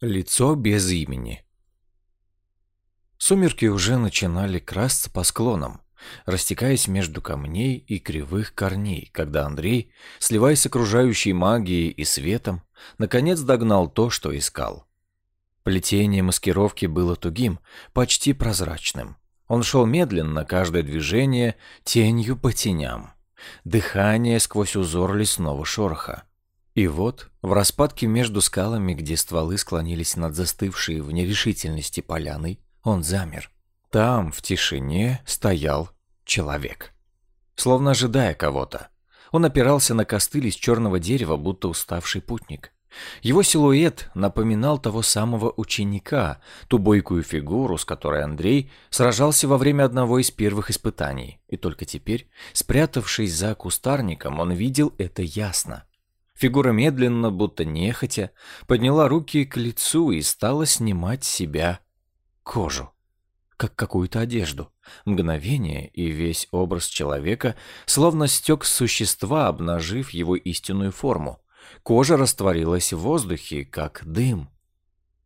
Лицо без имени. Сумерки уже начинали красться по склонам, растекаясь между камней и кривых корней, когда Андрей, сливаясь с окружающей магией и светом, наконец догнал то, что искал. Плетение маскировки было тугим, почти прозрачным. Он шел медленно, каждое движение тенью по теням. Дыхание сквозь узор лесного шороха. И вот, в распадке между скалами, где стволы склонились над застывшей в нерешительности поляной, он замер. Там, в тишине, стоял человек. Словно ожидая кого-то. Он опирался на костыль из черного дерева, будто уставший путник. Его силуэт напоминал того самого ученика, ту бойкую фигуру, с которой Андрей сражался во время одного из первых испытаний. И только теперь, спрятавшись за кустарником, он видел это ясно. Фигура медленно, будто нехотя, подняла руки к лицу и стала снимать себя кожу, как какую-то одежду. Мгновение, и весь образ человека словно стек с существа, обнажив его истинную форму. Кожа растворилась в воздухе, как дым.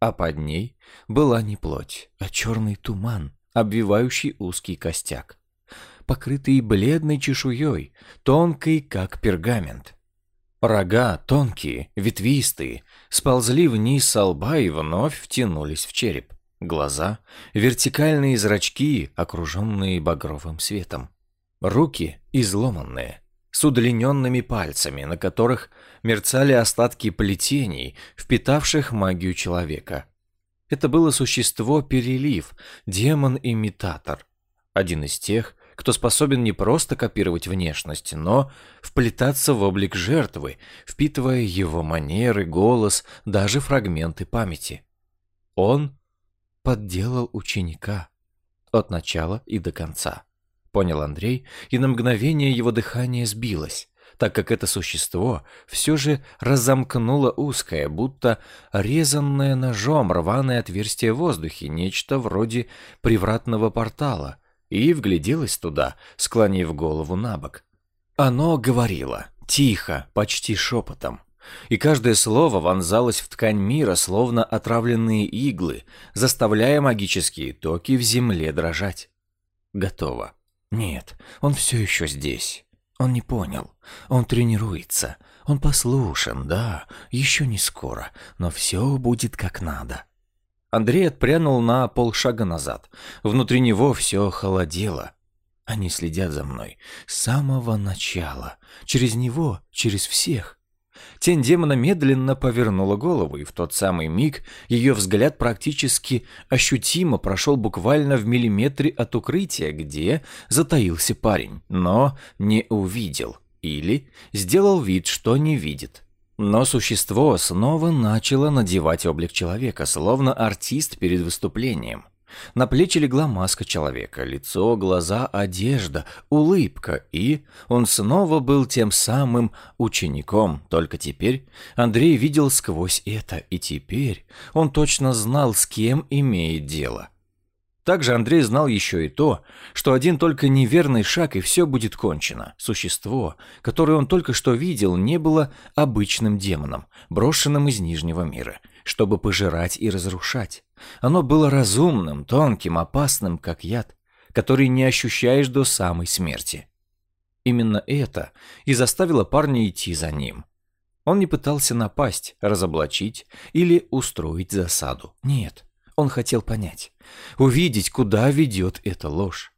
А под ней была не плоть, а черный туман, обвивающий узкий костяк, покрытый бледной чешуей, тонкой, как пергамент. Рога, тонкие, ветвистые, сползли вниз со лба и вновь втянулись в череп. Глаза, вертикальные зрачки, окруженные багровым светом. Руки изломанные, с удлиненными пальцами, на которых мерцали остатки плетений, впитавших магию человека. Это было существо-перелив, демон-имитатор. Один из тех, кто способен не просто копировать внешность, но вплетаться в облик жертвы, впитывая его манеры, голос, даже фрагменты памяти. Он подделал ученика от начала и до конца. Понял Андрей, и на мгновение его дыхание сбилось, так как это существо все же разомкнуло узкое, будто резанное ножом рваное отверстие в воздухе, нечто вроде привратного портала, и вгляделась туда, склонив голову на бок. Оно говорило, тихо, почти шепотом. И каждое слово вонзалось в ткань мира, словно отравленные иглы, заставляя магические токи в земле дрожать. Готово. Нет, он все еще здесь. Он не понял. Он тренируется. Он послушен, да, еще не скоро, но все будет как надо. Андрей отпрянул на полшага назад. Внутри него все холодело. Они следят за мной с самого начала. Через него, через всех. Тень демона медленно повернула голову, и в тот самый миг ее взгляд практически ощутимо прошел буквально в миллиметре от укрытия, где затаился парень, но не увидел или сделал вид, что не видит. Но существо снова начало надевать облик человека, словно артист перед выступлением. На плечи легла маска человека, лицо, глаза, одежда, улыбка, и он снова был тем самым учеником, только теперь Андрей видел сквозь это, и теперь он точно знал, с кем имеет дело. Также Андрей знал еще и то, что один только неверный шаг, и все будет кончено. Существо, которое он только что видел, не было обычным демоном, брошенным из Нижнего мира, чтобы пожирать и разрушать. Оно было разумным, тонким, опасным, как яд, который не ощущаешь до самой смерти. Именно это и заставило парня идти за ним. Он не пытался напасть, разоблачить или устроить засаду. Нет, он хотел понять, увидеть, куда ведет эта ложь.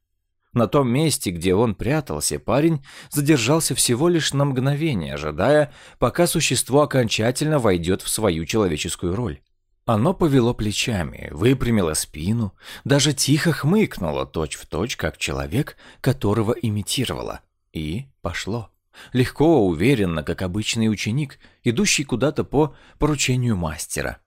На том месте, где он прятался, парень задержался всего лишь на мгновение, ожидая, пока существо окончательно войдет в свою человеческую роль. Оно повело плечами, выпрямило спину, даже тихо хмыкнуло точь-в-точь, как человек, которого имитировало, и пошло. Легко, уверенно, как обычный ученик, идущий куда-то по поручению мастера –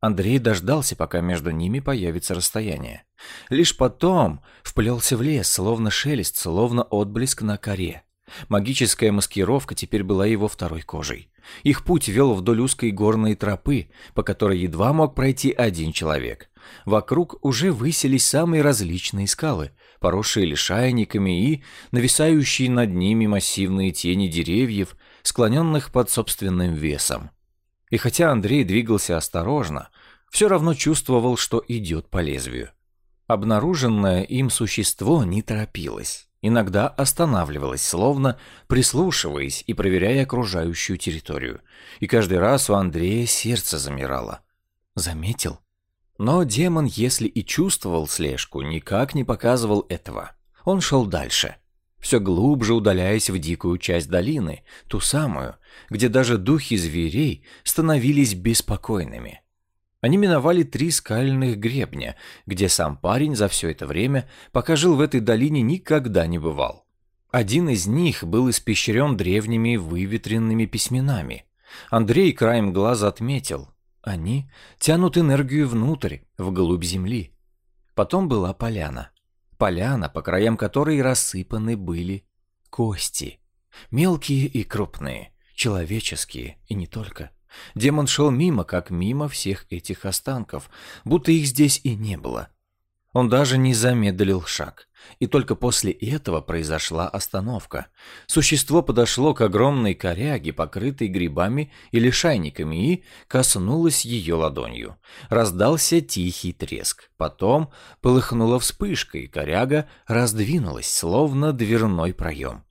Андрей дождался, пока между ними появится расстояние. Лишь потом вплелся в лес, словно шелест, словно отблеск на коре. Магическая маскировка теперь была его второй кожей. Их путь вел вдоль узкой горной тропы, по которой едва мог пройти один человек. Вокруг уже высились самые различные скалы, поросшие лишайниками и нависающие над ними массивные тени деревьев, склоненных под собственным весом. И хотя Андрей двигался осторожно, все равно чувствовал, что идет по лезвию. Обнаруженное им существо не торопилось, иногда останавливалось, словно прислушиваясь и проверяя окружающую территорию. И каждый раз у Андрея сердце замирало. Заметил? Но демон, если и чувствовал слежку, никак не показывал этого. Он шел дальше, все глубже удаляясь в дикую часть долины, ту самую, где даже духи зверей становились беспокойными. Они миновали три скальных гребня, где сам парень за все это время, пока жил в этой долине, никогда не бывал. Один из них был испещрен древними выветренными письменами. Андрей краем глаза отметил, они тянут энергию внутрь, вглубь земли. Потом была поляна. Поляна, по краям которой рассыпаны были кости. Мелкие и крупные, человеческие и не только. Демон шел мимо, как мимо всех этих останков, будто их здесь и не было. Он даже не замедлил шаг. И только после этого произошла остановка. Существо подошло к огромной коряге, покрытой грибами или шайниками, и коснулось ее ладонью. Раздался тихий треск. Потом полыхнула вспышка, и коряга раздвинулась, словно дверной проем.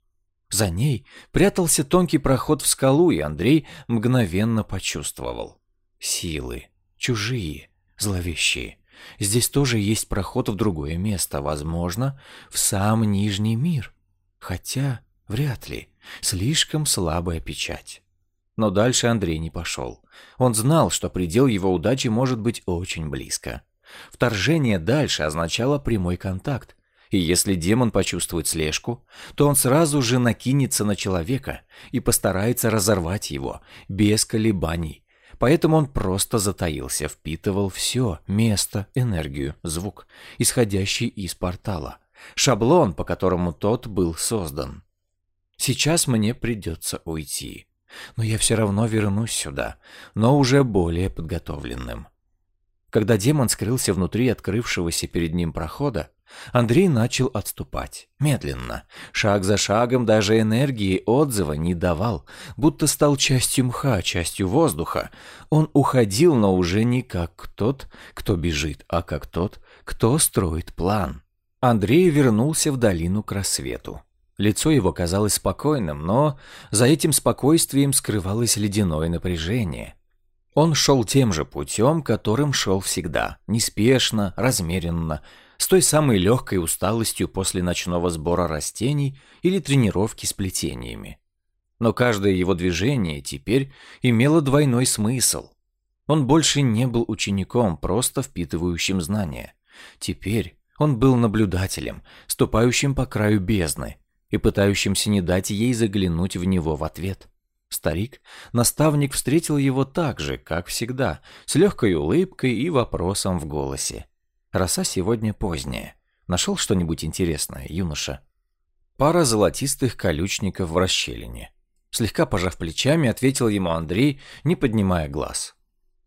За ней прятался тонкий проход в скалу, и Андрей мгновенно почувствовал. Силы. Чужие. Зловещие. Здесь тоже есть проход в другое место, возможно, в сам Нижний мир. Хотя, вряд ли. Слишком слабая печать. Но дальше Андрей не пошел. Он знал, что предел его удачи может быть очень близко. Вторжение дальше означало прямой контакт, и если демон почувствует слежку, то он сразу же накинется на человека и постарается разорвать его, без колебаний. Поэтому он просто затаился, впитывал все – место, энергию, звук, исходящий из портала. Шаблон, по которому тот был создан. Сейчас мне придется уйти. Но я все равно вернусь сюда, но уже более подготовленным. Когда демон скрылся внутри открывшегося перед ним прохода, Андрей начал отступать. Медленно. Шаг за шагом даже энергии отзыва не давал, будто стал частью мха, частью воздуха. Он уходил, но уже не как тот, кто бежит, а как тот, кто строит план. Андрей вернулся в долину к рассвету. Лицо его казалось спокойным, но за этим спокойствием скрывалось ледяное напряжение. Он шел тем же путем, которым шел всегда, неспешно, размеренно, с той самой легкой усталостью после ночного сбора растений или тренировки с плетениями. Но каждое его движение теперь имело двойной смысл. Он больше не был учеником, просто впитывающим знания. Теперь он был наблюдателем, ступающим по краю бездны и пытающимся не дать ей заглянуть в него в ответ. Старик, наставник, встретил его так же, как всегда, с легкой улыбкой и вопросом в голосе. Роса сегодня поздняя. Нашел что-нибудь интересное, юноша? Пара золотистых колючников в расщелине. Слегка пожав плечами, ответил ему Андрей, не поднимая глаз.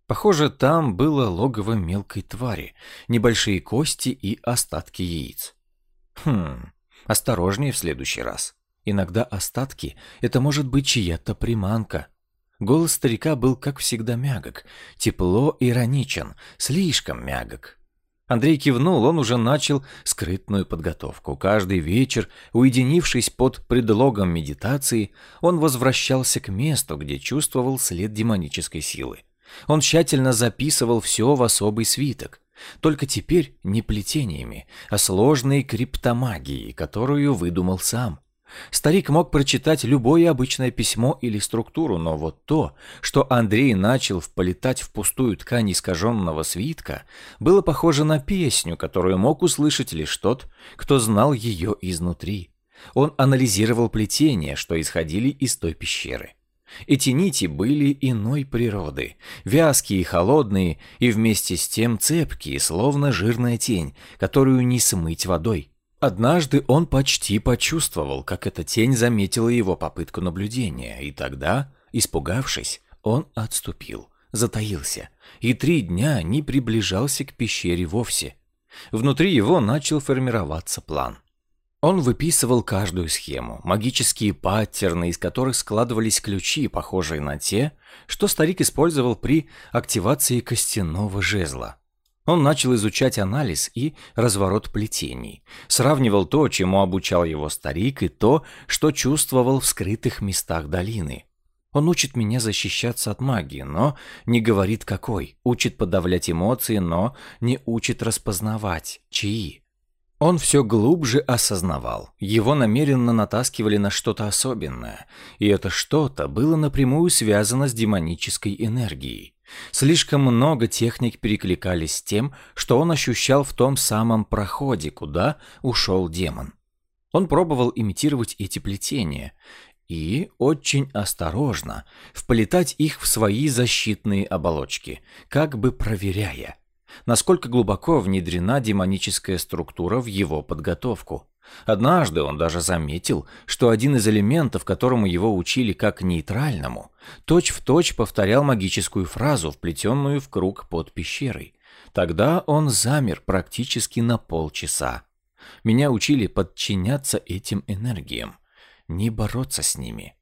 Похоже, там было логово мелкой твари, небольшие кости и остатки яиц. Хм, осторожнее в следующий раз. Иногда остатки — это может быть чья-то приманка. Голос старика был, как всегда, мягок, тепло ироничен, слишком мягок. Андрей кивнул, он уже начал скрытную подготовку. Каждый вечер, уединившись под предлогом медитации, он возвращался к месту, где чувствовал след демонической силы. Он тщательно записывал все в особый свиток. Только теперь не плетениями, а сложной криптомагией, которую выдумал сам. Старик мог прочитать любое обычное письмо или структуру, но вот то, что Андрей начал вполетать в пустую ткань искаженного свитка, было похоже на песню, которую мог услышать лишь тот, кто знал ее изнутри. Он анализировал плетения, что исходили из той пещеры. Эти нити были иной природы, вязкие и холодные, и вместе с тем цепкие, словно жирная тень, которую не смыть водой. Однажды он почти почувствовал, как эта тень заметила его попытку наблюдения, и тогда, испугавшись, он отступил, затаился, и три дня не приближался к пещере вовсе. Внутри его начал формироваться план. Он выписывал каждую схему, магические паттерны, из которых складывались ключи, похожие на те, что старик использовал при активации костяного жезла. Он начал изучать анализ и разворот плетений, сравнивал то, чему обучал его старик, и то, что чувствовал в скрытых местах долины. Он учит меня защищаться от магии, но не говорит какой, учит подавлять эмоции, но не учит распознавать, чьи. Он все глубже осознавал, его намеренно натаскивали на что-то особенное, и это что-то было напрямую связано с демонической энергией. Слишком много техник перекликались с тем, что он ощущал в том самом проходе, куда ушел демон. Он пробовал имитировать эти плетения и очень осторожно вплетать их в свои защитные оболочки, как бы проверяя, насколько глубоко внедрена демоническая структура в его подготовку. Однажды он даже заметил, что один из элементов, которому его учили как нейтральному, точь-в-точь точь повторял магическую фразу, вплетенную в круг под пещерой. Тогда он замер практически на полчаса. Меня учили подчиняться этим энергиям, не бороться с ними.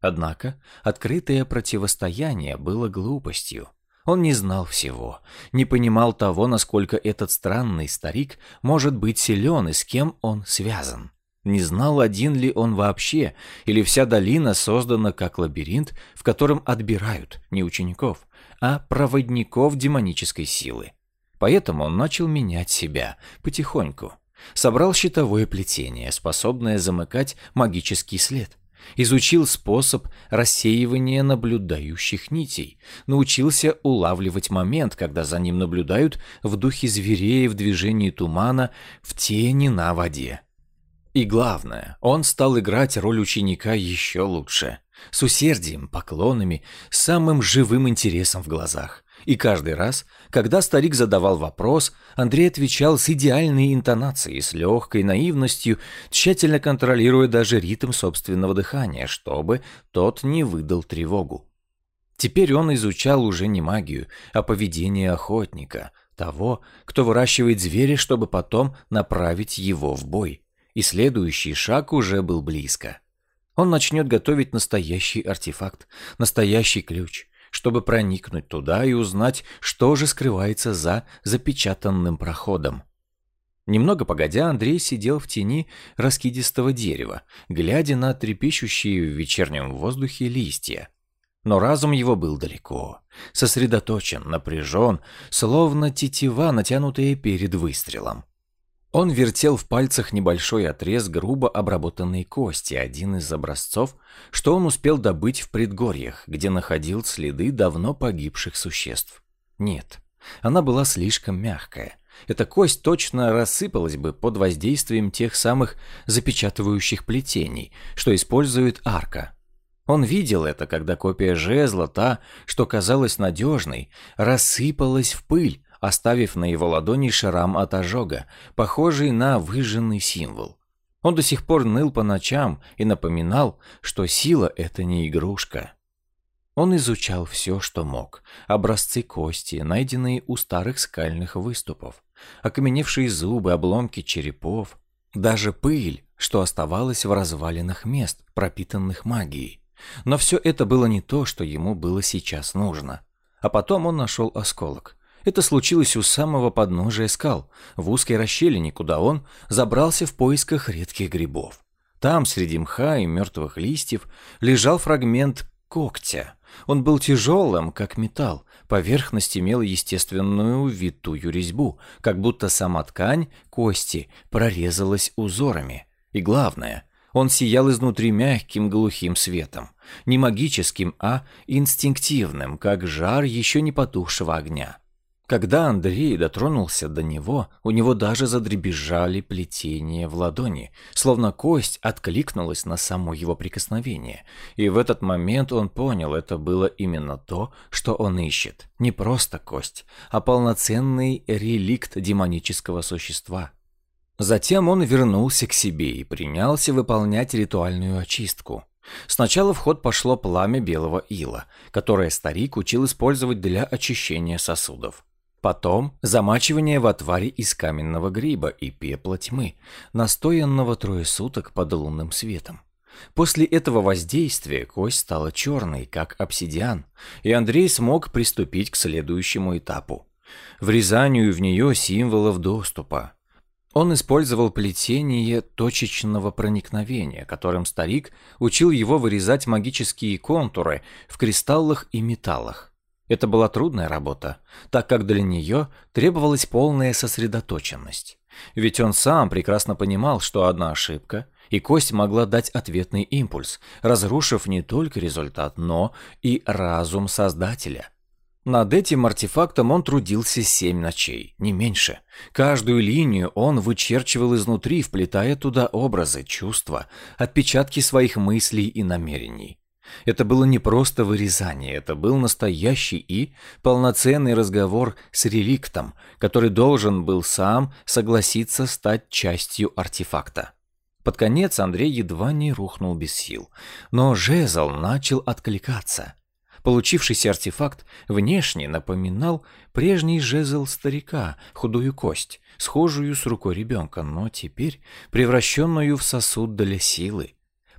Однако открытое противостояние было глупостью. Он не знал всего, не понимал того, насколько этот странный старик может быть силен и с кем он связан. Не знал, один ли он вообще, или вся долина создана как лабиринт, в котором отбирают не учеников, а проводников демонической силы. Поэтому он начал менять себя потихоньку. Собрал щитовое плетение, способное замыкать магический след. Изучил способ рассеивания наблюдающих нитей. Научился улавливать момент, когда за ним наблюдают в духе зверей в движении тумана, в тени на воде. И главное, он стал играть роль ученика еще лучше. С усердием, поклонами, самым живым интересом в глазах. И каждый раз, когда старик задавал вопрос, Андрей отвечал с идеальной интонацией, с легкой наивностью, тщательно контролируя даже ритм собственного дыхания, чтобы тот не выдал тревогу. Теперь он изучал уже не магию, а поведение охотника, того, кто выращивает зверя, чтобы потом направить его в бой. И следующий шаг уже был близко. Он начнет готовить настоящий артефакт, настоящий ключ – чтобы проникнуть туда и узнать, что же скрывается за запечатанным проходом. Немного погодя, Андрей сидел в тени раскидистого дерева, глядя на трепещущие в вечернем воздухе листья. Но разум его был далеко, сосредоточен, напряжен, словно тетива, натянутая перед выстрелом. Он вертел в пальцах небольшой отрез грубо обработанной кости, один из образцов, что он успел добыть в предгорьях, где находил следы давно погибших существ. Нет, она была слишком мягкая. Эта кость точно рассыпалась бы под воздействием тех самых запечатывающих плетений, что использует арка. Он видел это, когда копия жезла, та, что казалась надежной, рассыпалась в пыль, оставив на его ладони шрам от ожога, похожий на выжженный символ. Он до сих пор ныл по ночам и напоминал, что сила — это не игрушка. Он изучал все, что мог. Образцы кости, найденные у старых скальных выступов, окаменевшие зубы, обломки черепов, даже пыль, что оставалась в развалинах мест, пропитанных магией. Но все это было не то, что ему было сейчас нужно. А потом он нашел осколок. Это случилось у самого подножия скал, в узкой расщелине, куда он забрался в поисках редких грибов. Там, среди мха и мертвых листьев, лежал фрагмент когтя. Он был тяжелым, как металл, поверхность имела естественную витую резьбу, как будто сама ткань кости прорезалась узорами. И главное, он сиял изнутри мягким глухим светом, не магическим, а инстинктивным, как жар еще не потухшего огня. Когда Андрей дотронулся до него, у него даже задребезжали плетения в ладони, словно кость откликнулась на само его прикосновение. И в этот момент он понял, это было именно то, что он ищет. Не просто кость, а полноценный реликт демонического существа. Затем он вернулся к себе и принялся выполнять ритуальную очистку. Сначала в ход пошло пламя белого ила, которое старик учил использовать для очищения сосудов. Потом замачивание в отваре из каменного гриба и пепла тьмы, настоянного трое суток под лунным светом. После этого воздействия кость стала черной, как обсидиан, и Андрей смог приступить к следующему этапу – врезанию в нее символов доступа. Он использовал плетение точечного проникновения, которым старик учил его вырезать магические контуры в кристаллах и металлах. Это была трудная работа, так как для нее требовалась полная сосредоточенность. Ведь он сам прекрасно понимал, что одна ошибка, и кость могла дать ответный импульс, разрушив не только результат, но и разум Создателя. Над этим артефактом он трудился семь ночей, не меньше. Каждую линию он вычерчивал изнутри, вплетая туда образы, чувства, отпечатки своих мыслей и намерений. Это было не просто вырезание, это был настоящий и полноценный разговор с реликтом, который должен был сам согласиться стать частью артефакта. Под конец Андрей едва не рухнул без сил, но жезл начал откликаться. Получившийся артефакт внешне напоминал прежний жезл старика, худую кость, схожую с рукой ребенка, но теперь превращенную в сосуд для силы.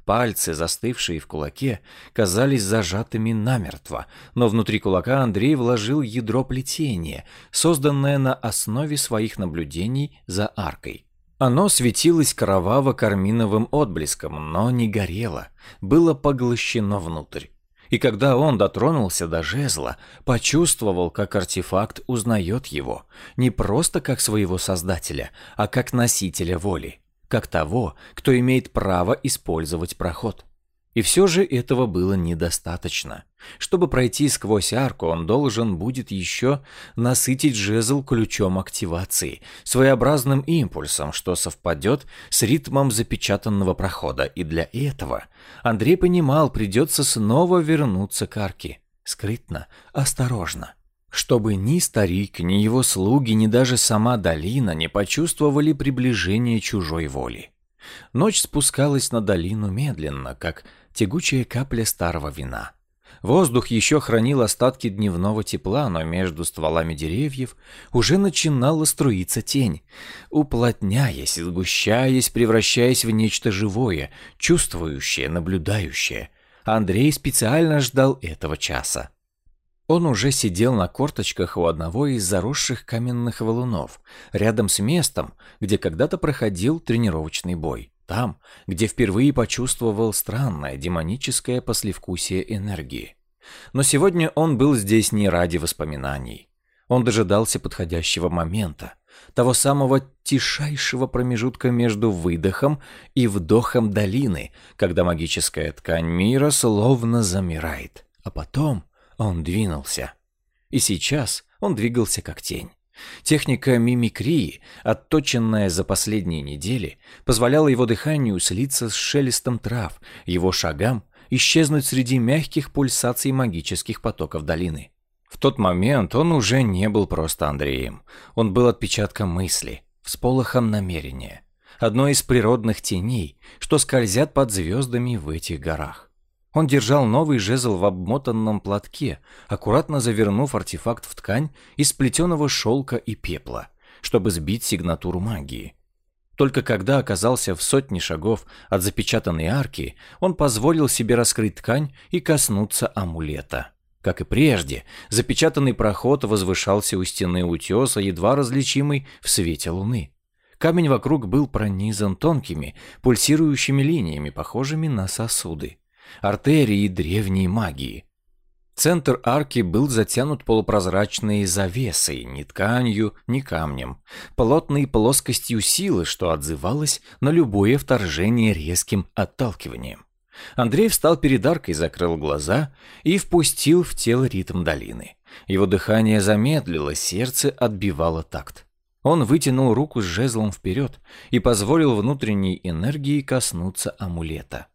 Пальцы, застывшие в кулаке, казались зажатыми намертво, но внутри кулака Андрей вложил ядро плетения, созданное на основе своих наблюдений за аркой. Оно светилось кроваво-карминовым отблеском, но не горело, было поглощено внутрь. И когда он дотронулся до жезла, почувствовал, как артефакт узнает его, не просто как своего создателя, а как носителя воли как того, кто имеет право использовать проход. И все же этого было недостаточно. Чтобы пройти сквозь арку, он должен будет еще насытить жезл ключом активации, своеобразным импульсом, что совпадет с ритмом запечатанного прохода. И для этого Андрей понимал, придется снова вернуться к арке. Скрытно, осторожно чтобы ни старик, ни его слуги, ни даже сама долина не почувствовали приближение чужой воли. Ночь спускалась на долину медленно, как тягучая капля старого вина. Воздух еще хранил остатки дневного тепла, но между стволами деревьев уже начинала струиться тень, уплотняясь, сгущаясь, превращаясь в нечто живое, чувствующее, наблюдающее. Андрей специально ждал этого часа. Он уже сидел на корточках у одного из заросших каменных валунов, рядом с местом, где когда-то проходил тренировочный бой. Там, где впервые почувствовал странное демоническое послевкусие энергии. Но сегодня он был здесь не ради воспоминаний. Он дожидался подходящего момента, того самого тишайшего промежутка между выдохом и вдохом долины, когда магическая ткань мира словно замирает. А потом он двинулся. И сейчас он двигался как тень. Техника мимикрии, отточенная за последние недели, позволяла его дыханию слиться с шелестом трав, его шагам исчезнуть среди мягких пульсаций магических потоков долины. В тот момент он уже не был просто Андреем. Он был отпечатком мысли, всполохом намерения. Одной из природных теней, что скользят под звездами в этих горах. Он держал новый жезл в обмотанном платке, аккуратно завернув артефакт в ткань из плетеного шелка и пепла, чтобы сбить сигнатуру магии. Только когда оказался в сотне шагов от запечатанной арки, он позволил себе раскрыть ткань и коснуться амулета. Как и прежде, запечатанный проход возвышался у стены утеса, едва различимый в свете луны. Камень вокруг был пронизан тонкими, пульсирующими линиями, похожими на сосуды артерии древней магии. Центр арки был затянут полупрозрачной завесой, ни тканью, ни камнем, плотной плоскостью силы, что отзывалось на любое вторжение резким отталкиванием. Андрей встал перед аркой, закрыл глаза и впустил в тело ритм долины. Его дыхание замедлилось, сердце отбивало такт. Он вытянул руку с жезлом вперед и позволил внутренней энергии коснуться амулета.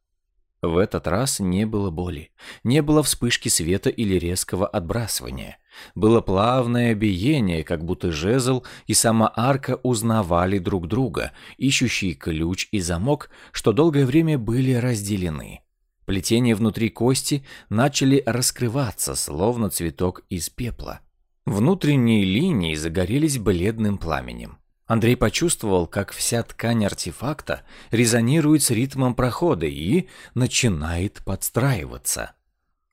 В этот раз не было боли, не было вспышки света или резкого отбрасывания. Было плавное биение, как будто жезл и сама арка узнавали друг друга, ищущие ключ и замок, что долгое время были разделены. Плетения внутри кости начали раскрываться, словно цветок из пепла. Внутренние линии загорелись бледным пламенем. Андрей почувствовал, как вся ткань артефакта резонирует с ритмом прохода и начинает подстраиваться.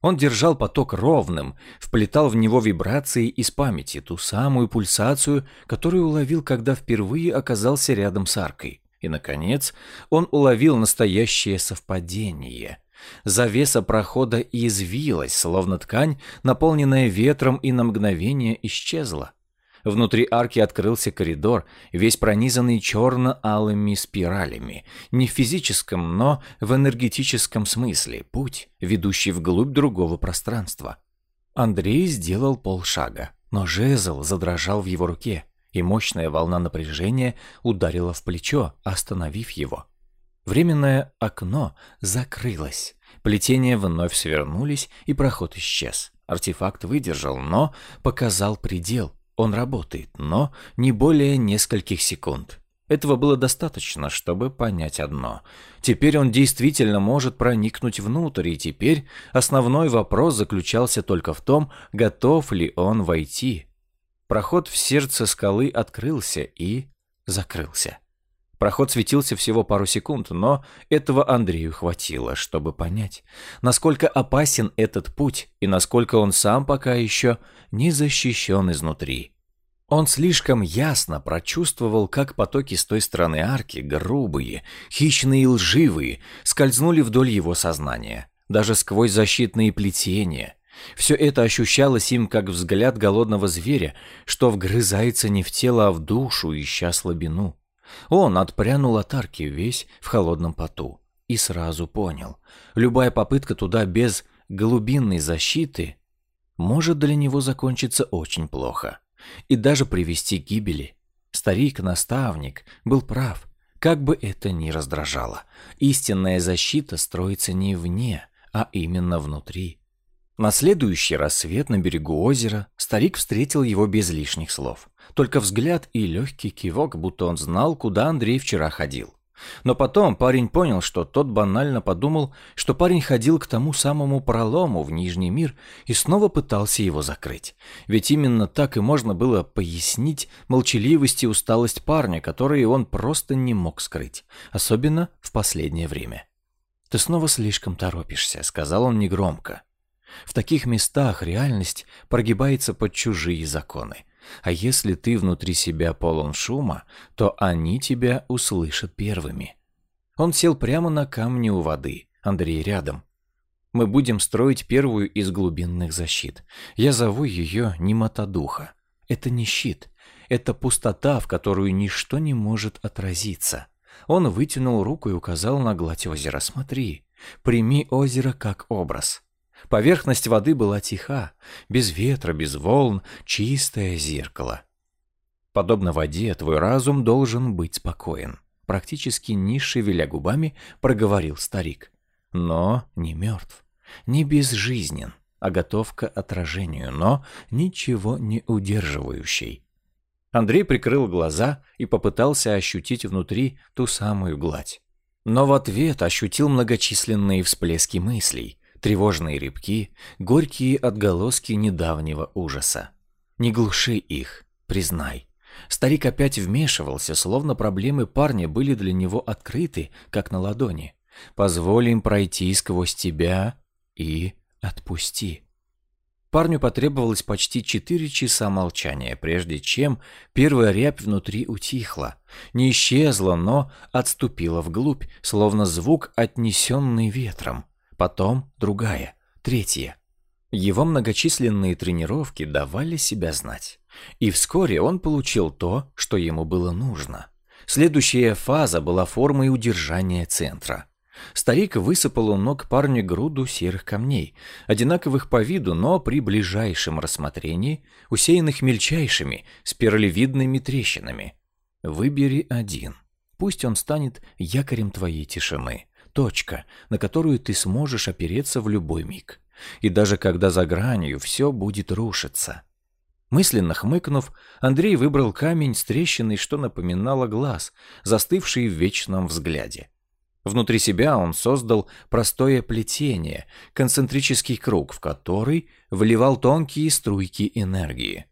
Он держал поток ровным, вплетал в него вибрации из памяти, ту самую пульсацию, которую уловил, когда впервые оказался рядом с аркой. И, наконец, он уловил настоящее совпадение. Завеса прохода извилась, словно ткань, наполненная ветром, и на мгновение исчезла. Внутри арки открылся коридор, весь пронизанный черно-алыми спиралями. Не в физическом, но в энергетическом смысле. Путь, ведущий вглубь другого пространства. Андрей сделал полшага, но жезл задрожал в его руке, и мощная волна напряжения ударила в плечо, остановив его. Временное окно закрылось. Плетения вновь свернулись, и проход исчез. Артефакт выдержал, но показал предел, он работает, но не более нескольких секунд. Этого было достаточно, чтобы понять одно. Теперь он действительно может проникнуть внутрь, и теперь основной вопрос заключался только в том, готов ли он войти. Проход в сердце скалы открылся и закрылся. Проход светился всего пару секунд, но этого Андрею хватило, чтобы понять, насколько опасен этот путь и насколько он сам пока еще не защищен изнутри. Он слишком ясно прочувствовал, как потоки с той стороны арки, грубые, хищные и лживые, скользнули вдоль его сознания, даже сквозь защитные плетения. Все это ощущалось им как взгляд голодного зверя, что вгрызается не в тело, а в душу, ища слабину. Он отпрянул от арки весь в холодном поту и сразу понял, любая попытка туда без глубинной защиты может для него закончиться очень плохо и даже привести к гибели. Старик-наставник был прав, как бы это ни раздражало. Истинная защита строится не вне, а именно внутри. На следующий рассвет на берегу озера старик встретил его без лишних слов. Только взгляд и легкий кивок, будто он знал, куда Андрей вчера ходил. Но потом парень понял, что тот банально подумал, что парень ходил к тому самому пролому в Нижний мир и снова пытался его закрыть. Ведь именно так и можно было пояснить молчаливость и усталость парня, которые он просто не мог скрыть, особенно в последнее время. «Ты снова слишком торопишься», — сказал он негромко. «В таких местах реальность прогибается под чужие законы. А если ты внутри себя полон шума, то они тебя услышат первыми. Он сел прямо на камне у воды, Андрей рядом. Мы будем строить первую из глубинных защит. Я зову ее немота духа. Это не щит, это пустота, в которую ничто не может отразиться. Он вытянул руку и указал на гладь озера. Смотри, прими озеро как образ. Поверхность воды была тиха, без ветра, без волн, чистое зеркало. Подобно воде, твой разум должен быть спокоен. Практически не шевеля губами, проговорил старик. Но не мертв, не безжизнен, а готов к отражению, но ничего не удерживающий. Андрей прикрыл глаза и попытался ощутить внутри ту самую гладь. Но в ответ ощутил многочисленные всплески мыслей, тревожные рябки, горькие отголоски недавнего ужаса. Не глуши их, признай. Старик опять вмешивался, словно проблемы парня были для него открыты, как на ладони. Позволь им пройти сквозь тебя и отпусти. Парню потребовалось почти четыре часа молчания, прежде чем первая рябь внутри утихла. Не исчезла, но отступила вглубь, словно звук, отнесенный ветром потом другая, третья. Его многочисленные тренировки давали себя знать. И вскоре он получил то, что ему было нужно. Следующая фаза была формой удержания центра. Старик высыпал у ног парня груду серых камней, одинаковых по виду, но при ближайшем рассмотрении усеянных мельчайшими, спиралевидными трещинами. Выбери один. Пусть он станет якорем твоей тишины точка, на которую ты сможешь опереться в любой миг. И даже когда за гранью все будет рушиться. Мысленно хмыкнув, Андрей выбрал камень с трещиной, что напоминало глаз, застывший в вечном взгляде. Внутри себя он создал простое плетение, концентрический круг, в который вливал тонкие струйки энергии.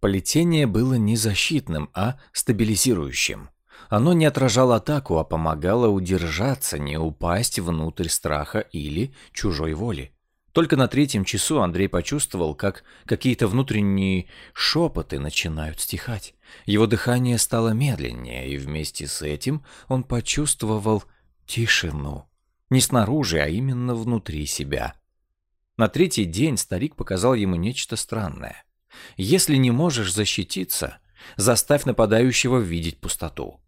Полетение было не защитным, а стабилизирующим. Оно не отражало атаку, а помогало удержаться, не упасть внутрь страха или чужой воли. Только на третьем часу Андрей почувствовал, как какие-то внутренние шепоты начинают стихать. Его дыхание стало медленнее, и вместе с этим он почувствовал тишину. Не снаружи, а именно внутри себя. На третий день старик показал ему нечто странное. Если не можешь защититься, заставь нападающего видеть пустоту.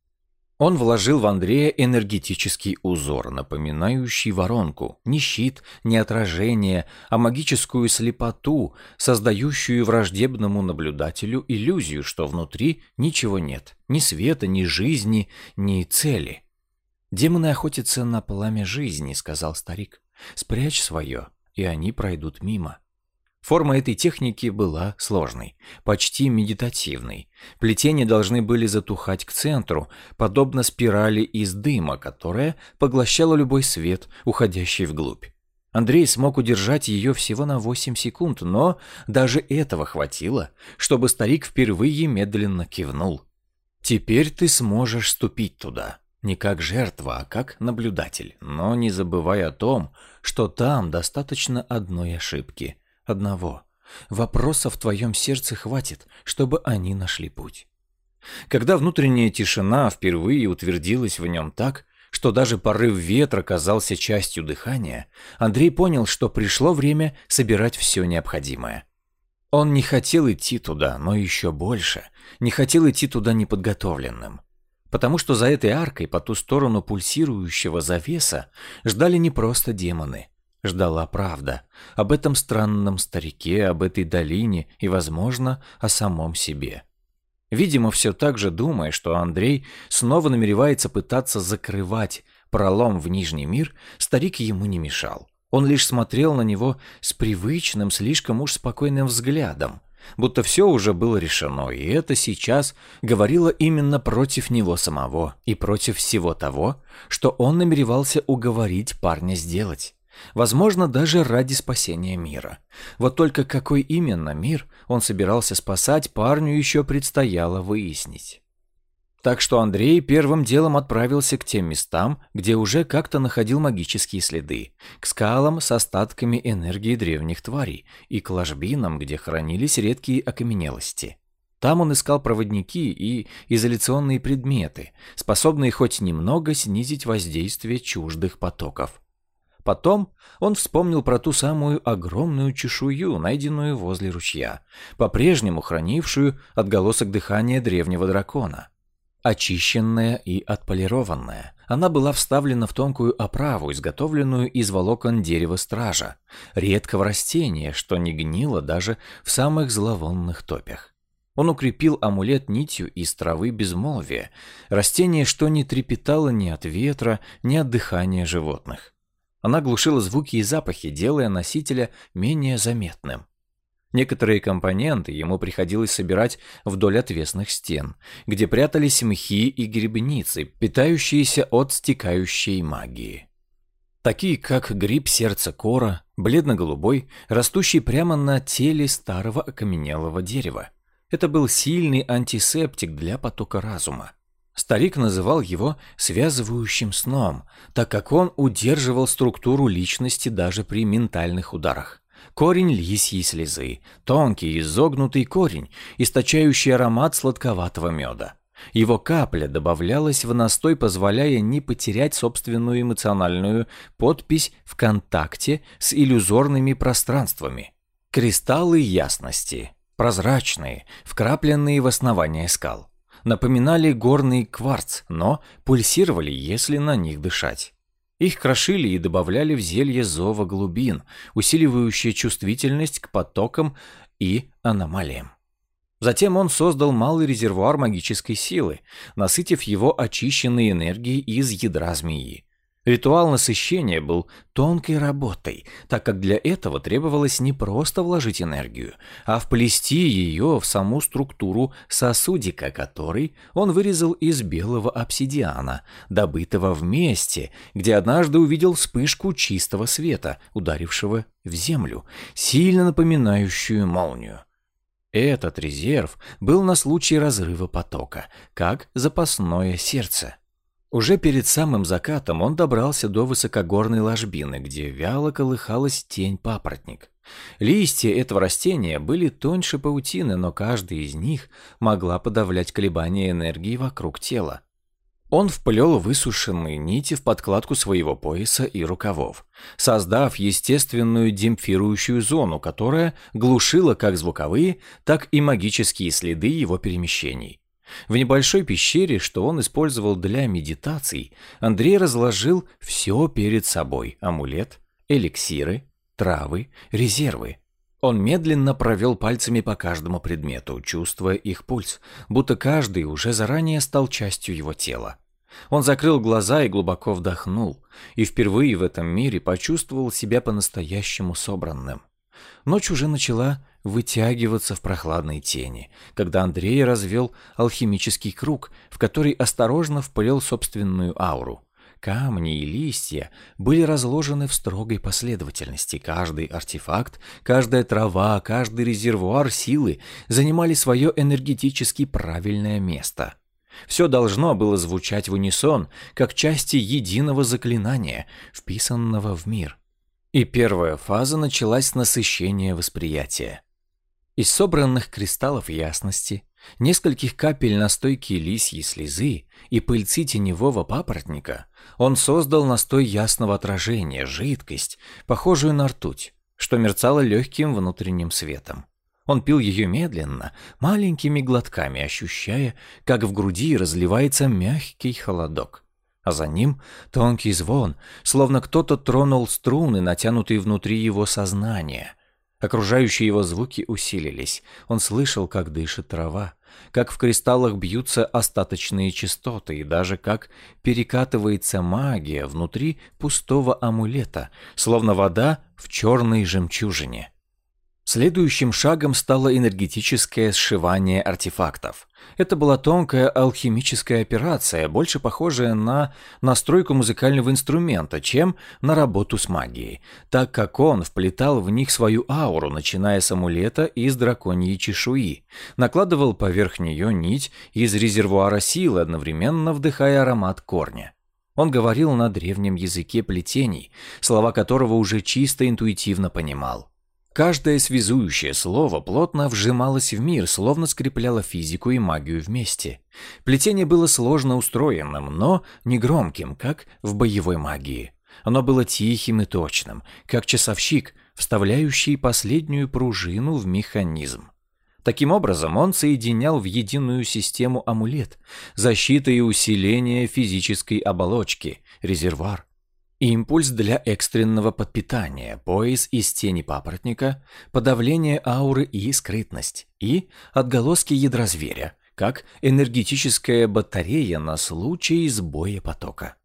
Он вложил в Андрея энергетический узор, напоминающий воронку, не щит, не отражение, а магическую слепоту, создающую враждебному наблюдателю иллюзию, что внутри ничего нет, ни света, ни жизни, ни цели. «Демоны охотятся на пламя жизни», — сказал старик. «Спрячь свое, и они пройдут мимо». Форма этой техники была сложной, почти медитативной. Плетения должны были затухать к центру, подобно спирали из дыма, которая поглощала любой свет, уходящий вглубь. Андрей смог удержать ее всего на 8 секунд, но даже этого хватило, чтобы старик впервые медленно кивнул. «Теперь ты сможешь ступить туда, не как жертва, а как наблюдатель, но не забывай о том, что там достаточно одной ошибки – одного. Вопросов в твоем сердце хватит, чтобы они нашли путь. Когда внутренняя тишина впервые утвердилась в нем так, что даже порыв ветра казался частью дыхания, Андрей понял, что пришло время собирать все необходимое. Он не хотел идти туда, но еще больше, не хотел идти туда неподготовленным. Потому что за этой аркой по ту сторону пульсирующего завеса ждали не просто демоны, ждала правда. Об этом странном старике, об этой долине и, возможно, о самом себе. Видимо, все так же думая, что Андрей снова намеревается пытаться закрывать пролом в Нижний мир, старик ему не мешал. Он лишь смотрел на него с привычным, слишком уж спокойным взглядом, будто все уже было решено, и это сейчас говорило именно против него самого и против всего того, что он намеревался уговорить парня сделать. Возможно, даже ради спасения мира. Вот только какой именно мир он собирался спасать, парню еще предстояло выяснить. Так что Андрей первым делом отправился к тем местам, где уже как-то находил магические следы, к скалам с остатками энергии древних тварей и к ложбинам, где хранились редкие окаменелости. Там он искал проводники и изоляционные предметы, способные хоть немного снизить воздействие чуждых потоков. Потом он вспомнил про ту самую огромную чешую, найденную возле ручья, по-прежнему хранившую отголосок дыхания древнего дракона. Очищенная и отполированная, она была вставлена в тонкую оправу, изготовленную из волокон дерева стража, редкого растения, что не гнило даже в самых зловонных топях. Он укрепил амулет нитью из травы безмолвия, растение, что не трепетало ни от ветра, ни от дыхания животных. Она глушила звуки и запахи, делая носителя менее заметным. Некоторые компоненты ему приходилось собирать вдоль отвесных стен, где прятались мхи и грибницы, питающиеся от стекающей магии. Такие как гриб сердца кора, бледно-голубой, растущий прямо на теле старого окаменелого дерева. Это был сильный антисептик для потока разума. Старик называл его связывающим сном, так как он удерживал структуру личности даже при ментальных ударах. Корень лисьей слезы, тонкий изогнутый корень, источающий аромат сладковатого меда. Его капля добавлялась в настой, позволяя не потерять собственную эмоциональную подпись в контакте с иллюзорными пространствами. Кристаллы ясности, прозрачные, вкрапленные в основание скал напоминали горный кварц, но пульсировали, если на них дышать. Их крошили и добавляли в зелье зова глубин, усиливающее чувствительность к потокам и аномалиям. Затем он создал малый резервуар магической силы, насытив его очищенной энергией из ядра змеи. Ритуал насыщения был тонкой работой, так как для этого требовалось не просто вложить энергию, а вплести ее в саму структуру сосудика, который он вырезал из белого обсидиана, добытого в месте, где однажды увидел вспышку чистого света, ударившего в землю, сильно напоминающую молнию. Этот резерв был на случай разрыва потока, как запасное сердце. Уже перед самым закатом он добрался до высокогорной ложбины, где вяло колыхалась тень папоротник. Листья этого растения были тоньше паутины, но каждая из них могла подавлять колебания энергии вокруг тела. Он вплел высушенные нити в подкладку своего пояса и рукавов, создав естественную демпфирующую зону, которая глушила как звуковые, так и магические следы его перемещений. В небольшой пещере, что он использовал для медитаций, Андрей разложил все перед собой – амулет, эликсиры, травы, резервы. Он медленно провел пальцами по каждому предмету, чувствуя их пульс, будто каждый уже заранее стал частью его тела. Он закрыл глаза и глубоко вдохнул, и впервые в этом мире почувствовал себя по-настоящему собранным. Ночь уже начала вытягиваться в прохладной тени, когда Андрей развел алхимический круг, в который осторожно вплел собственную ауру. Камни и листья были разложены в строгой последовательности. Каждый артефакт, каждая трава, каждый резервуар силы занимали свое энергетически правильное место. Все должно было звучать в унисон, как части единого заклинания, вписанного в мир. И первая фаза началась с насыщения восприятия. Из собранных кристаллов ясности, нескольких капель настойки лисьей слезы и пыльцы теневого папоротника он создал настой ясного отражения, жидкость, похожую на ртуть, что мерцало легким внутренним светом. Он пил ее медленно, маленькими глотками, ощущая, как в груди разливается мягкий холодок. А за ним тонкий звон, словно кто-то тронул струны, натянутые внутри его сознания. Окружающие его звуки усилились. Он слышал, как дышит трава, как в кристаллах бьются остаточные частоты и даже как перекатывается магия внутри пустого амулета, словно вода в черной жемчужине. Следующим шагом стало энергетическое сшивание артефактов. Это была тонкая алхимическая операция, больше похожая на настройку музыкального инструмента, чем на работу с магией, так как он вплетал в них свою ауру, начиная с амулета из драконьей чешуи, накладывал поверх нее нить из резервуара силы, одновременно вдыхая аромат корня. Он говорил на древнем языке плетений, слова которого уже чисто интуитивно понимал. Каждое связующее слово плотно вжималось в мир, словно скрепляло физику и магию вместе. Плетение было сложно устроенным, но не громким, как в боевой магии. Оно было тихим и точным, как часовщик, вставляющий последнюю пружину в механизм. Таким образом, он соединял в единую систему амулет, защита и усиление физической оболочки, резервуар, Импульс для экстренного подпитания, пояс из тени папоротника, подавление ауры и скрытность, и отголоски ядра зверя, как энергетическая батарея на случай сбоя потока.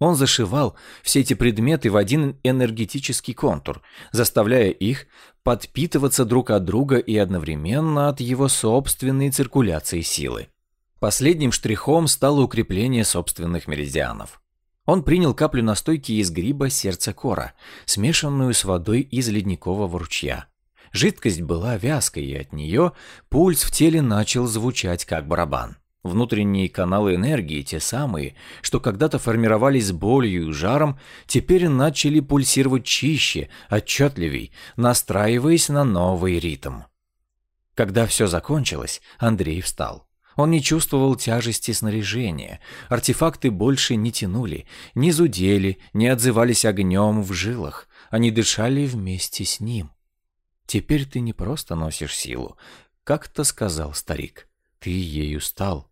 Он зашивал все эти предметы в один энергетический контур, заставляя их подпитываться друг от друга и одновременно от его собственной циркуляции силы. Последним штрихом стало укрепление собственных меридианов. Он принял каплю настойки из гриба сердца кора, смешанную с водой из ледникового ручья. Жидкость была вязкой, и от нее пульс в теле начал звучать как барабан. Внутренние каналы энергии, те самые, что когда-то формировались болью и жаром, теперь начали пульсировать чище, отчетливей, настраиваясь на новый ритм. Когда все закончилось, Андрей встал. Он не чувствовал тяжести снаряжения, артефакты больше не тянули, не зудели, не отзывались огнем в жилах, они дышали вместе с ним. «Теперь ты не просто носишь силу», — как-то сказал старик, — «ты ею стал».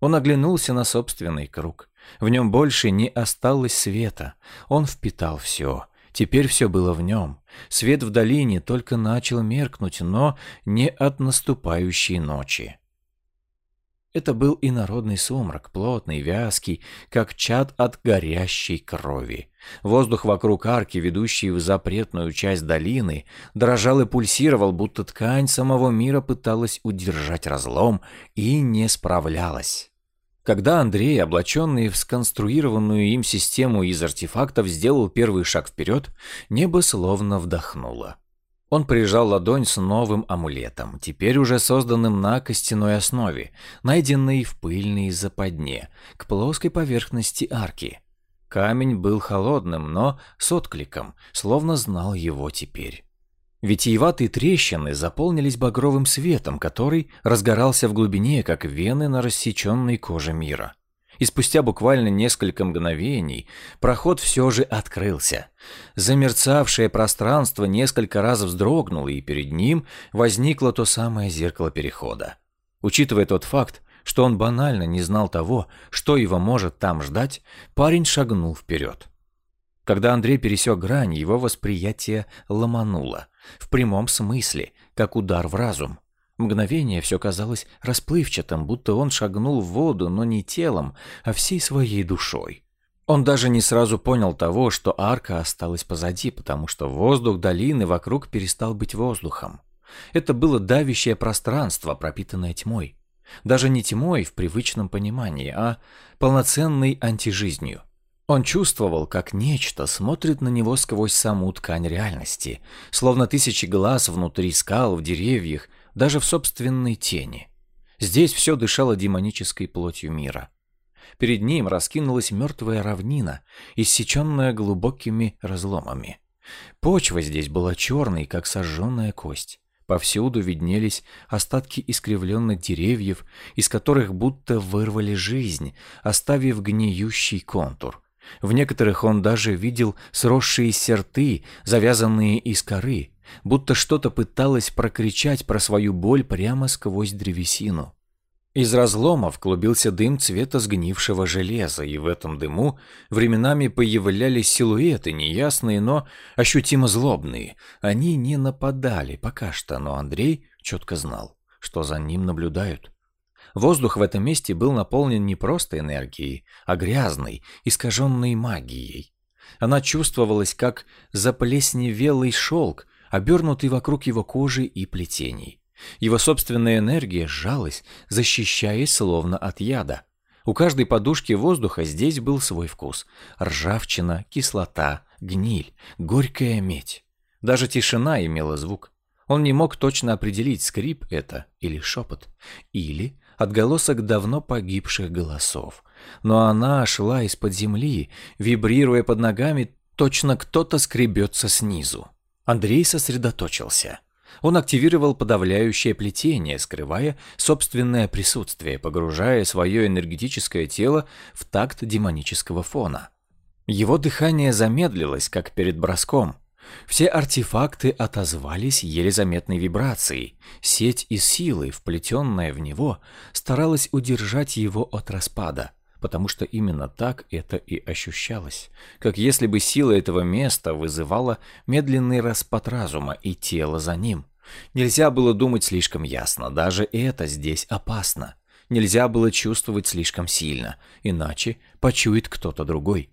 Он оглянулся на собственный круг. В нем больше не осталось света. Он впитал все. Теперь все было в нем. Свет в долине только начал меркнуть, но не от наступающей ночи. Это был инородный сумрак, плотный, вязкий, как чад от горящей крови. Воздух вокруг арки, ведущей в запретную часть долины, дрожал и пульсировал, будто ткань самого мира пыталась удержать разлом и не справлялась. Когда Андрей, облаченный в сконструированную им систему из артефактов, сделал первый шаг вперед, небо словно вдохнуло. Он прижал ладонь с новым амулетом, теперь уже созданным на костяной основе, найденной в пыльной западне, к плоской поверхности арки. Камень был холодным, но с откликом, словно знал его теперь. Витиеватые трещины заполнились багровым светом, который разгорался в глубине, как вены на рассеченной коже мира и спустя буквально несколько мгновений проход все же открылся. Замерцавшее пространство несколько раз вздрогнуло, и перед ним возникло то самое зеркало перехода. Учитывая тот факт, что он банально не знал того, что его может там ждать, парень шагнул вперед. Когда Андрей пересек грань, его восприятие ломануло. В прямом смысле, как удар в разум. Мгновение все казалось расплывчатым, будто он шагнул в воду, но не телом, а всей своей душой. Он даже не сразу понял того, что арка осталась позади, потому что воздух долины вокруг перестал быть воздухом. Это было давящее пространство, пропитанное тьмой. Даже не тьмой в привычном понимании, а полноценной антижизнью. Он чувствовал, как нечто смотрит на него сквозь саму ткань реальности, словно тысячи глаз внутри скал, в деревьях, даже в собственной тени. Здесь все дышало демонической плотью мира. Перед ним раскинулась мертвая равнина, иссеченная глубокими разломами. Почва здесь была черной, как сожженная кость. Повсюду виднелись остатки искривленных деревьев, из которых будто вырвали жизнь, оставив гниющий контур. В некоторых он даже видел сросшиеся рты, завязанные из коры, будто что-то пыталось прокричать про свою боль прямо сквозь древесину. Из разломов клубился дым цвета сгнившего железа, и в этом дыму временами появлялись силуэты, неясные, но ощутимо злобные. Они не нападали пока что, но Андрей четко знал, что за ним наблюдают. Воздух в этом месте был наполнен не просто энергией, а грязной, искаженной магией. Она чувствовалась как заплесневелый шелк, обернутый вокруг его кожи и плетений. Его собственная энергия сжалась, защищаясь словно от яда. У каждой подушки воздуха здесь был свой вкус. Ржавчина, кислота, гниль, горькая медь. Даже тишина имела звук. Он не мог точно определить, скрип это или шепот, или отголосок давно погибших голосов. Но она шла из-под земли, вибрируя под ногами, точно кто-то скребется снизу. Андрей сосредоточился. Он активировал подавляющее плетение, скрывая собственное присутствие, погружая свое энергетическое тело в такт демонического фона. Его дыхание замедлилось, как перед броском. Все артефакты отозвались еле заметной вибрацией. Сеть из силы, вплетенная в него, старалась удержать его от распада потому что именно так это и ощущалось, как если бы сила этого места вызывала медленный распад разума и тела за ним. Нельзя было думать слишком ясно, даже это здесь опасно. Нельзя было чувствовать слишком сильно, иначе почует кто-то другой.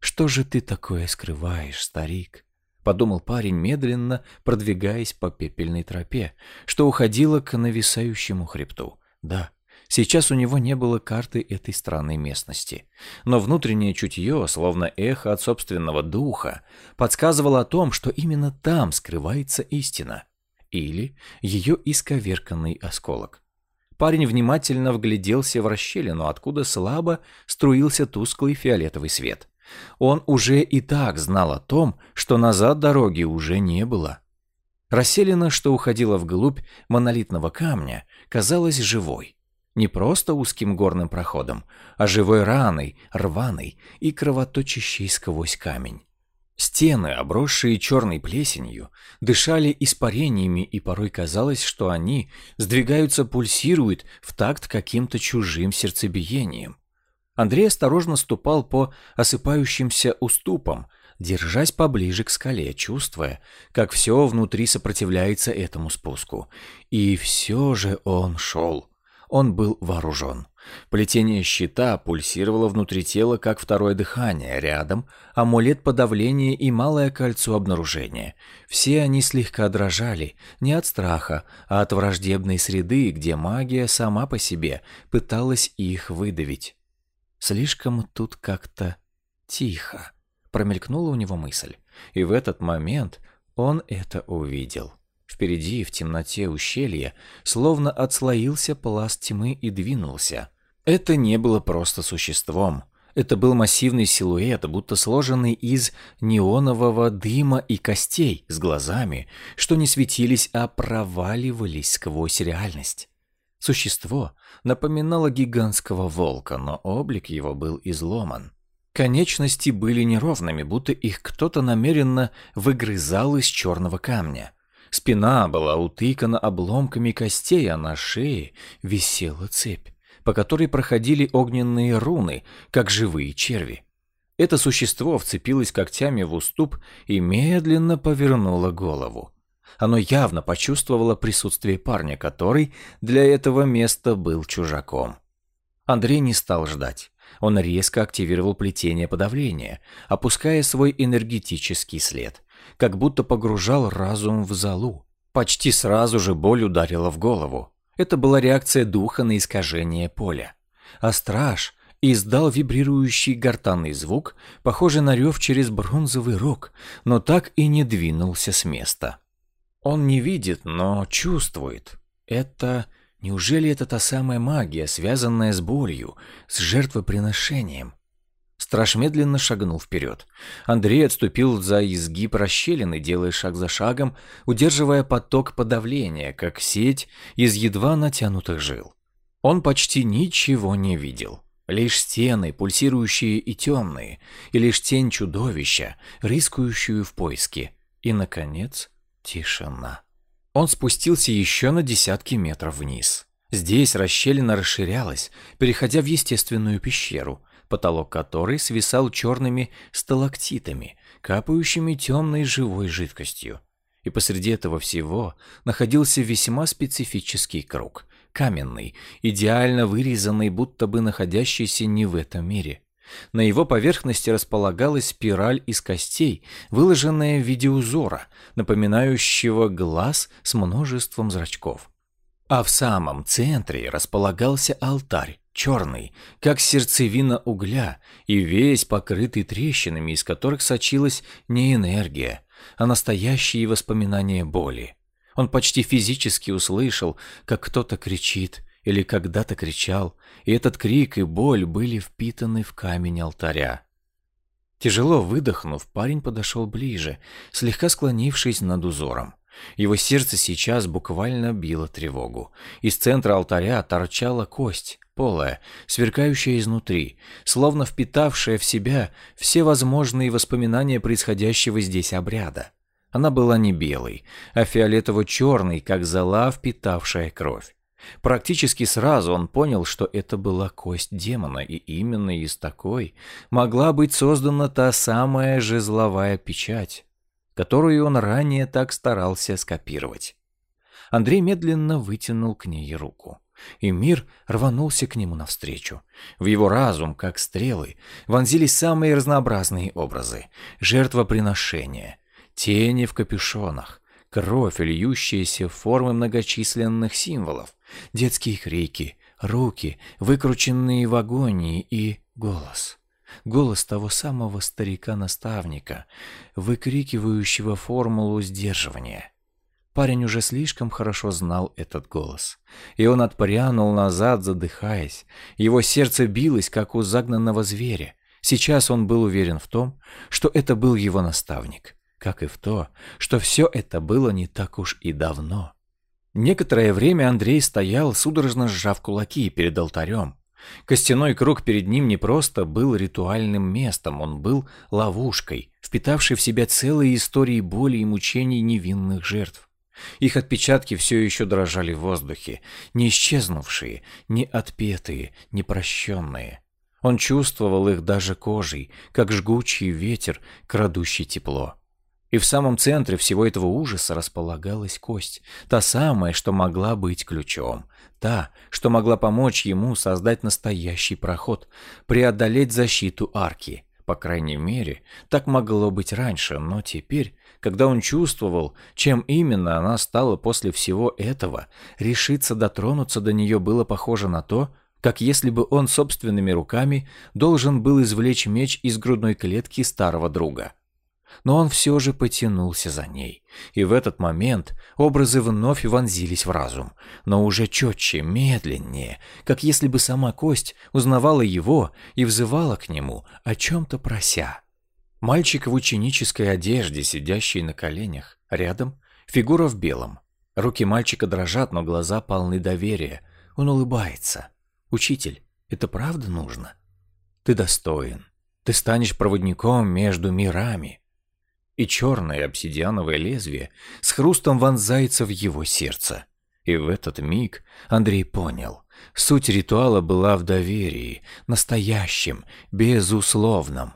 «Что же ты такое скрываешь, старик?» — подумал парень, медленно продвигаясь по пепельной тропе, что уходила к нависающему хребту. «Да, Сейчас у него не было карты этой странной местности. Но внутреннее чутье, словно эхо от собственного духа, подсказывало о том, что именно там скрывается истина. Или ее исковерканный осколок. Парень внимательно вгляделся в расщелину, откуда слабо струился тусклый фиолетовый свет. Он уже и так знал о том, что назад дороги уже не было. Расселена, что уходила вглубь монолитного камня, казалась живой. Не просто узким горным проходом, а живой раной, рваной и кровоточащей сквозь камень. Стены, обросшие черной плесенью, дышали испарениями, и порой казалось, что они сдвигаются, пульсируют в такт каким-то чужим сердцебиением. Андрей осторожно ступал по осыпающимся уступам, держась поближе к скале, чувствуя, как все внутри сопротивляется этому спуску. И все же он шел. Он был вооружен. Плетение щита пульсировало внутри тела, как второе дыхание. Рядом амулет подавления и малое кольцо обнаружения. Все они слегка дрожали, не от страха, а от враждебной среды, где магия сама по себе пыталась их выдавить. Слишком тут как-то тихо. Промелькнула у него мысль. И в этот момент он это увидел. Впереди, в темноте ущелья, словно отслоился пласт тьмы и двинулся. Это не было просто существом. Это был массивный силуэт, будто сложенный из неонового дыма и костей с глазами, что не светились, а проваливались сквозь реальность. Существо напоминало гигантского волка, но облик его был изломан. Конечности были неровными, будто их кто-то намеренно выгрызал из черного камня. Спина была утыкана обломками костей, а на шее висела цепь, по которой проходили огненные руны, как живые черви. Это существо вцепилось когтями в уступ и медленно повернуло голову. Оно явно почувствовало присутствие парня, который для этого места был чужаком. Андрей не стал ждать. Он резко активировал плетение подавления, опуская свой энергетический след, как будто погружал разум в залу. Почти сразу же боль ударила в голову. Это была реакция духа на искажение поля. А страж издал вибрирующий гортанный звук, похожий на рев через бронзовый рог, но так и не двинулся с места. Он не видит, но чувствует. Это... Неужели это та самая магия, связанная с болью, с жертвоприношением? Страж медленно шагнул вперед. Андрей отступил за изгиб расщелины, делая шаг за шагом, удерживая поток подавления, как сеть из едва натянутых жил. Он почти ничего не видел. Лишь стены, пульсирующие и темные, и лишь тень чудовища, рискующую в поиске. И, наконец, Тишина. Он спустился еще на десятки метров вниз. Здесь расщелина расширялась, переходя в естественную пещеру, потолок которой свисал черными сталактитами, капающими темной живой жидкостью. И посреди этого всего находился весьма специфический круг, каменный, идеально вырезанный, будто бы находящийся не в этом мире. На его поверхности располагалась спираль из костей, выложенная в виде узора, напоминающего глаз с множеством зрачков. А в самом центре располагался алтарь, черный, как сердцевина угля, и весь покрытый трещинами, из которых сочилась не энергия, а настоящие воспоминания боли. Он почти физически услышал, как кто-то кричит или когда-то кричал, и этот крик и боль были впитаны в камень алтаря. Тяжело выдохнув, парень подошел ближе, слегка склонившись над узором. Его сердце сейчас буквально било тревогу. Из центра алтаря торчала кость, полая, сверкающая изнутри, словно впитавшая в себя все возможные воспоминания происходящего здесь обряда. Она была не белой, а фиолетово-черной, как зола, впитавшая кровь. Практически сразу он понял, что это была кость демона, и именно из такой могла быть создана та самая жезловая печать, которую он ранее так старался скопировать. Андрей медленно вытянул к ней руку, и мир рванулся к нему навстречу. В его разум, как стрелы, вонзились самые разнообразные образы — жертвоприношения, тени в капюшонах, кровь, льющаяся в формы многочисленных символов, детские крики, руки, выкрученные в агонии и голос. Голос того самого старика-наставника, выкрикивающего формулу сдерживания. Парень уже слишком хорошо знал этот голос, и он отпрянул назад, задыхаясь. Его сердце билось, как у загнанного зверя. Сейчас он был уверен в том, что это был его наставник, как и в то, что все это было не так уж и давно. Некоторое время Андрей стоял, судорожно сжав кулаки перед алтарем. Костяной круг перед ним не просто был ритуальным местом, он был ловушкой, впитавшей в себя целые истории боли и мучений невинных жертв. Их отпечатки все еще дрожали в воздухе, не исчезнувшие, не отпетые, не прощенные. Он чувствовал их даже кожей, как жгучий ветер, крадущий тепло. И в самом центре всего этого ужаса располагалась кость, та самая, что могла быть ключом, та, что могла помочь ему создать настоящий проход, преодолеть защиту арки. По крайней мере, так могло быть раньше, но теперь, когда он чувствовал, чем именно она стала после всего этого, решиться дотронуться до нее было похоже на то, как если бы он собственными руками должен был извлечь меч из грудной клетки старого друга. Но он все же потянулся за ней. И в этот момент образы вновь вонзились в разум, но уже четче, медленнее, как если бы сама кость узнавала его и взывала к нему, о чем-то прося. Мальчик в ученической одежде, сидящий на коленях, рядом фигура в белом. Руки мальчика дрожат, но глаза полны доверия. Он улыбается. «Учитель, это правда нужно? Ты достоин. Ты станешь проводником между мирами и черное обсидиановое лезвие с хрустом вонзается в его сердце. И в этот миг Андрей понял, суть ритуала была в доверии, настоящем, безусловном.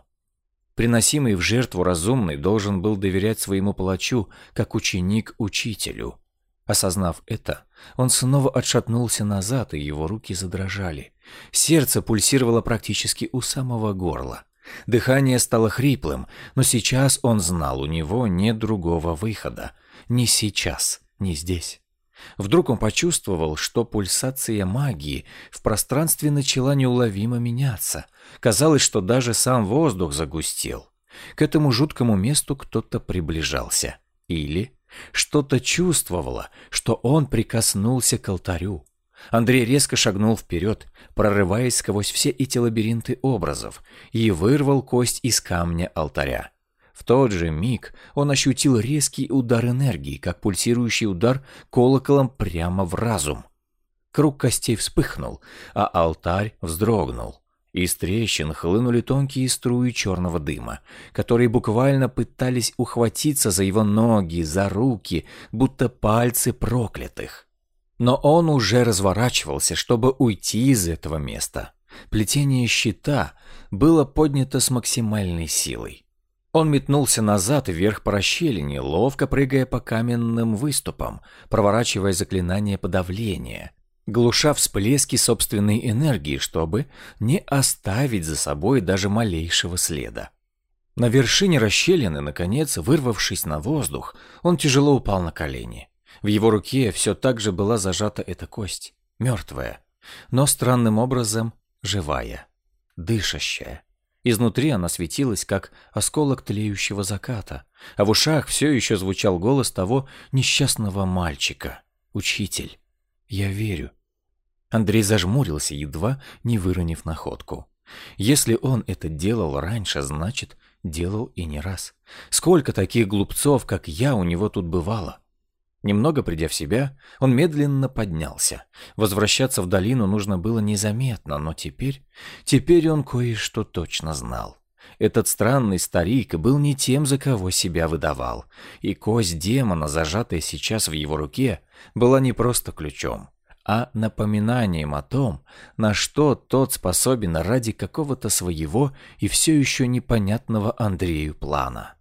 Приносимый в жертву разумный должен был доверять своему палачу, как ученик учителю. Осознав это, он снова отшатнулся назад, и его руки задрожали. Сердце пульсировало практически у самого горла. Дыхание стало хриплым, но сейчас он знал, у него нет другого выхода. Ни сейчас, ни здесь. Вдруг он почувствовал, что пульсация магии в пространстве начала неуловимо меняться. Казалось, что даже сам воздух загустел. К этому жуткому месту кто-то приближался. Или что-то чувствовало, что он прикоснулся к алтарю. Андрей резко шагнул вперед, прорываясь сквозь все эти лабиринты образов, и вырвал кость из камня алтаря. В тот же миг он ощутил резкий удар энергии, как пульсирующий удар колоколом прямо в разум. Круг костей вспыхнул, а алтарь вздрогнул. Из трещин хлынули тонкие струи черного дыма, которые буквально пытались ухватиться за его ноги, за руки, будто пальцы проклятых. Но он уже разворачивался, чтобы уйти из этого места. Плетение щита было поднято с максимальной силой. Он метнулся назад вверх по расщелине, ловко прыгая по каменным выступам, проворачивая заклинание подавления, глуша всплески собственной энергии, чтобы не оставить за собой даже малейшего следа. На вершине расщелины, наконец, вырвавшись на воздух, он тяжело упал на колени. В его руке все так же была зажата эта кость, мертвая, но странным образом живая, дышащая. Изнутри она светилась, как осколок тлеющего заката, а в ушах все еще звучал голос того несчастного мальчика. «Учитель, я верю». Андрей зажмурился, едва не выронив находку. Если он это делал раньше, значит, делал и не раз. Сколько таких глупцов, как я, у него тут бывало. Немного придя в себя, он медленно поднялся. Возвращаться в долину нужно было незаметно, но теперь... Теперь он кое-что точно знал. Этот странный старик был не тем, за кого себя выдавал, и кость демона, зажатая сейчас в его руке, была не просто ключом, а напоминанием о том, на что тот способен ради какого-то своего и все еще непонятного Андрею плана.